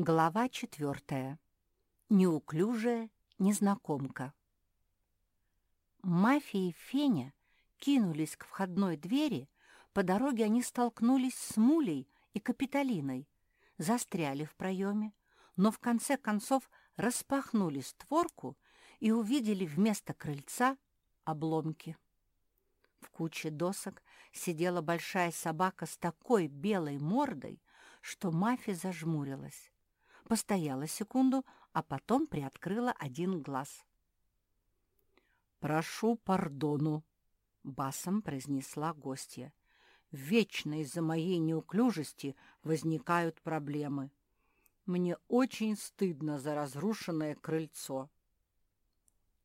Глава четвертая. Неуклюжая незнакомка. Мафия и Феня кинулись к входной двери, по дороге они столкнулись с Мулей и Капитолиной, застряли в проеме, но в конце концов распахнули створку и увидели вместо крыльца обломки. В куче досок сидела большая собака с такой белой мордой, что Мафи зажмурилась постояла секунду, а потом приоткрыла один глаз. «Прошу пардону», — басом произнесла гостья. «Вечно из-за моей неуклюжести возникают проблемы. Мне очень стыдно за разрушенное крыльцо».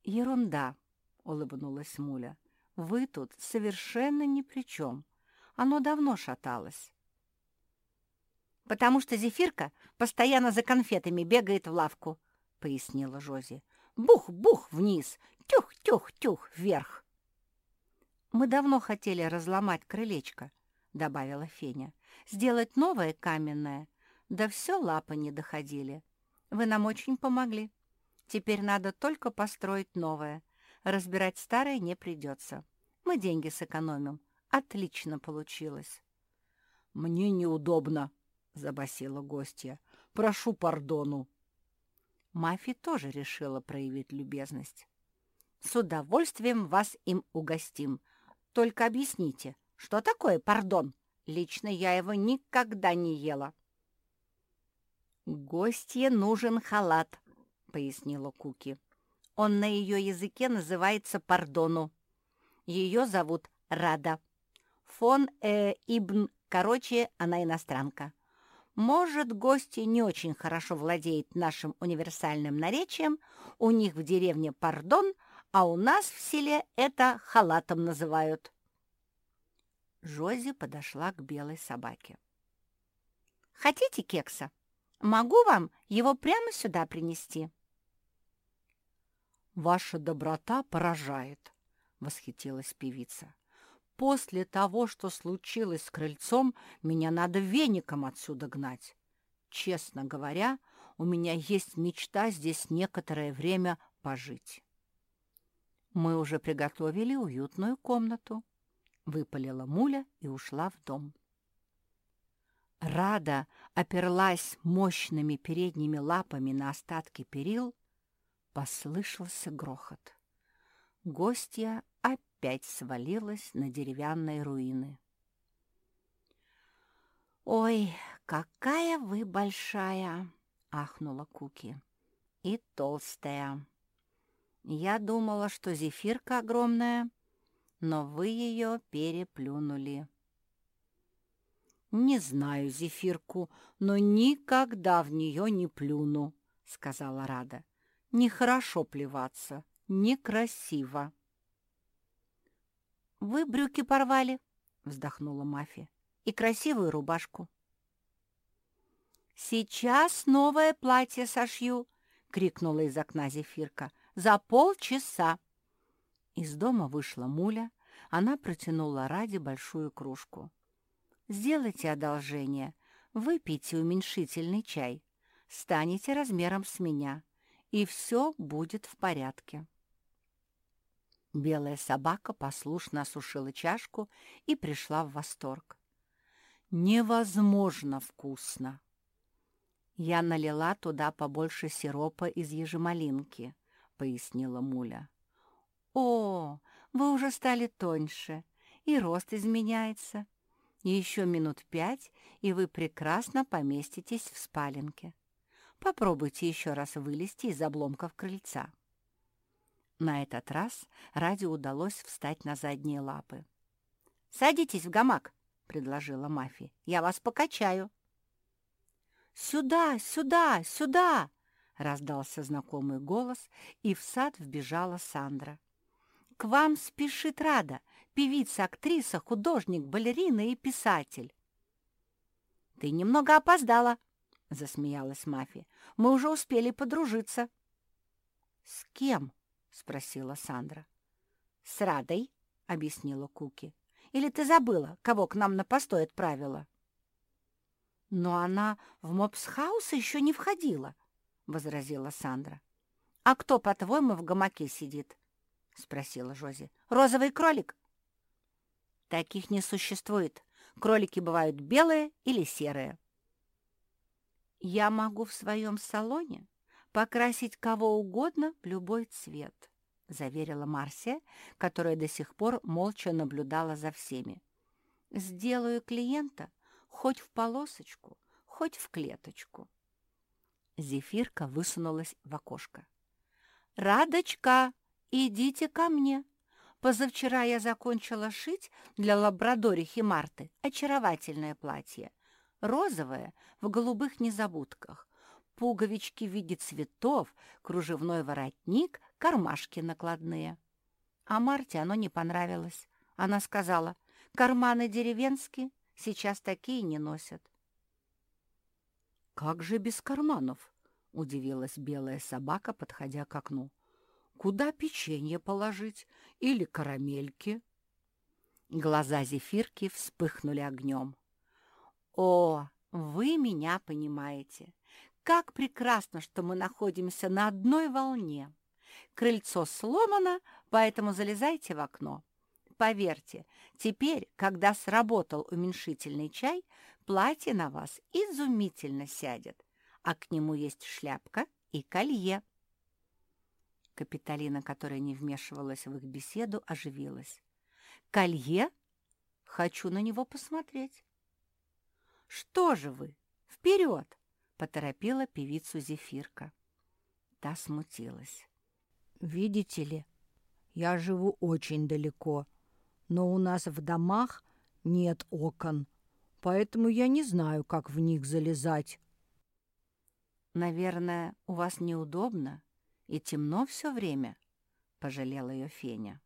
«Ерунда», — улыбнулась Муля. «Вы тут совершенно ни при чем. Оно давно шаталось» потому что Зефирка постоянно за конфетами бегает в лавку», — пояснила Жози. «Бух-бух вниз, тюх-тюх-тюх вверх». «Мы давно хотели разломать крылечко», — добавила Феня. «Сделать новое каменное. Да все лапы не доходили. Вы нам очень помогли. Теперь надо только построить новое. Разбирать старое не придется. Мы деньги сэкономим. Отлично получилось». «Мне неудобно», — забасила гостья. «Прошу пардону». Мафи тоже решила проявить любезность. «С удовольствием вас им угостим. Только объясните, что такое пардон? Лично я его никогда не ела». «Гостье нужен халат», — пояснила Куки. «Он на ее языке называется пардону. Ее зовут Рада. Фон э, Ибн, короче, она иностранка. Может, гости не очень хорошо владеет нашим универсальным наречием, у них в деревне пардон, а у нас в селе это халатом называют. Жози подошла к белой собаке. «Хотите кекса? Могу вам его прямо сюда принести?» «Ваша доброта поражает», — восхитилась певица. После того, что случилось с крыльцом, меня надо веником отсюда гнать. Честно говоря, у меня есть мечта здесь некоторое время пожить. Мы уже приготовили уютную комнату. Выпалила муля и ушла в дом. Рада оперлась мощными передними лапами на остатки перил. Послышался грохот. Гостья опять свалилась на деревянные руины. «Ой, какая вы большая!» — ахнула Куки. «И толстая. Я думала, что зефирка огромная, но вы ее переплюнули». «Не знаю зефирку, но никогда в нее не плюну», — сказала Рада. «Нехорошо плеваться, некрасиво». «Вы брюки порвали», — вздохнула Мафия, — «и красивую рубашку». «Сейчас новое платье сошью», — крикнула из окна Зефирка. «За полчаса». Из дома вышла Муля, она протянула Раде большую кружку. «Сделайте одолжение, выпейте уменьшительный чай, станете размером с меня, и все будет в порядке». Белая собака послушно осушила чашку и пришла в восторг. «Невозможно вкусно!» «Я налила туда побольше сиропа из ежемалинки», — пояснила Муля. «О, вы уже стали тоньше, и рост изменяется. Еще минут пять, и вы прекрасно поместитесь в спаленке. Попробуйте еще раз вылезти из обломков крыльца». На этот раз Ради удалось встать на задние лапы. «Садитесь в гамак», — предложила Мафи. «Я вас покачаю». «Сюда, сюда, сюда!» — раздался знакомый голос, и в сад вбежала Сандра. «К вам спешит Рада, певица, актриса, художник, балерина и писатель». «Ты немного опоздала», — засмеялась Мафи. «Мы уже успели подружиться». «С кем?» — спросила Сандра. «С Радой», — объяснила Куки. «Или ты забыла, кого к нам на постой отправила?» Но она в мопсхаус еще не входила, — возразила Сандра. «А кто, по-твоему, в гамаке сидит?» — спросила Жози. «Розовый кролик?» «Таких не существует. Кролики бывают белые или серые». «Я могу в своем салоне покрасить кого угодно в любой цвет», — заверила Марсия, которая до сих пор молча наблюдала за всеми. «Сделаю клиента хоть в полосочку, хоть в клеточку». Зефирка высунулась в окошко. «Радочка, идите ко мне. Позавчера я закончила шить для лабрадорихи Марты очаровательное платье. Розовое, в голубых незабудках. Пуговички в виде цветов, кружевной воротник, кармашки накладные. А Марте оно не понравилось. Она сказала, карманы деревенские, сейчас такие не носят. «Как же без карманов?» — удивилась белая собака, подходя к окну. «Куда печенье положить? Или карамельки?» Глаза зефирки вспыхнули огнем. «О, вы меня понимаете! Как прекрасно, что мы находимся на одной волне! Крыльцо сломано, поэтому залезайте в окно. Поверьте, теперь, когда сработал уменьшительный чай, платье на вас изумительно сядет а к нему есть шляпка и колье. Капиталина, которая не вмешивалась в их беседу, оживилась. «Колье? Хочу на него посмотреть». «Что же вы? Вперед!» — поторопила певицу Зефирка. Та смутилась. «Видите ли, я живу очень далеко, но у нас в домах нет окон, поэтому я не знаю, как в них залезать. «Наверное, у вас неудобно и темно все время?» — пожалела ее Феня.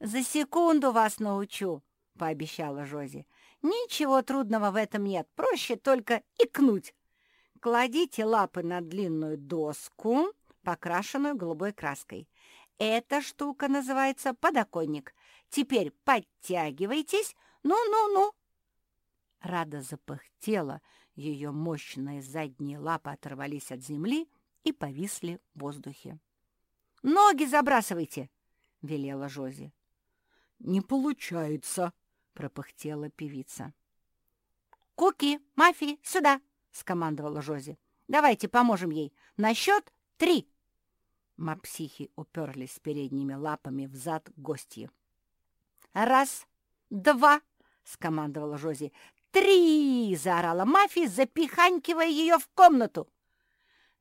«За секунду вас научу!» — пообещала Жози. «Ничего трудного в этом нет, проще только икнуть. Кладите лапы на длинную доску, покрашенную голубой краской. Эта штука называется подоконник. Теперь подтягивайтесь. Ну-ну-ну!» Рада запыхтела, ее мощные задние лапы оторвались от земли и повисли в воздухе. «Ноги забрасывайте!» — велела Жози. «Не получается!» — пропыхтела певица. «Куки, Мафи, сюда!» — скомандовала Жози. «Давайте поможем ей. На счет три!» Мапсихи уперлись передними лапами в зад гостьи. «Раз, два!» — скомандовала Жози. «Три!» — заорала Мафи, запиханькивая ее в комнату.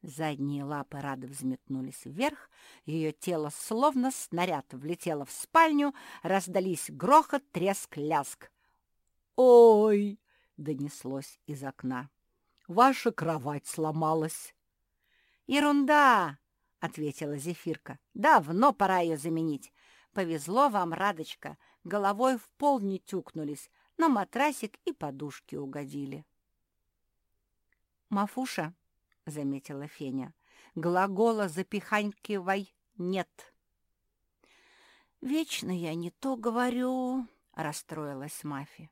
Задние лапы Рады взметнулись вверх, ее тело словно снаряд влетело в спальню, раздались грохот, треск, ляск. «Ой!» — донеслось из окна. «Ваша кровать сломалась!» «Ерунда!» — ответила Зефирка. «Давно пора ее заменить. Повезло вам, Радочка, головой в пол не тюкнулись, на матрасик и подушки угодили. «Мафуша», — заметила Феня, — «глагола «запиханькивай» нет». «Вечно я не то говорю», — расстроилась Мафи.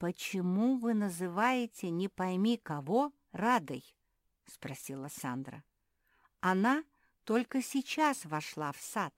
«Почему вы называете «не пойми кого» Радой?» — спросила Сандра. «Она только сейчас вошла в сад».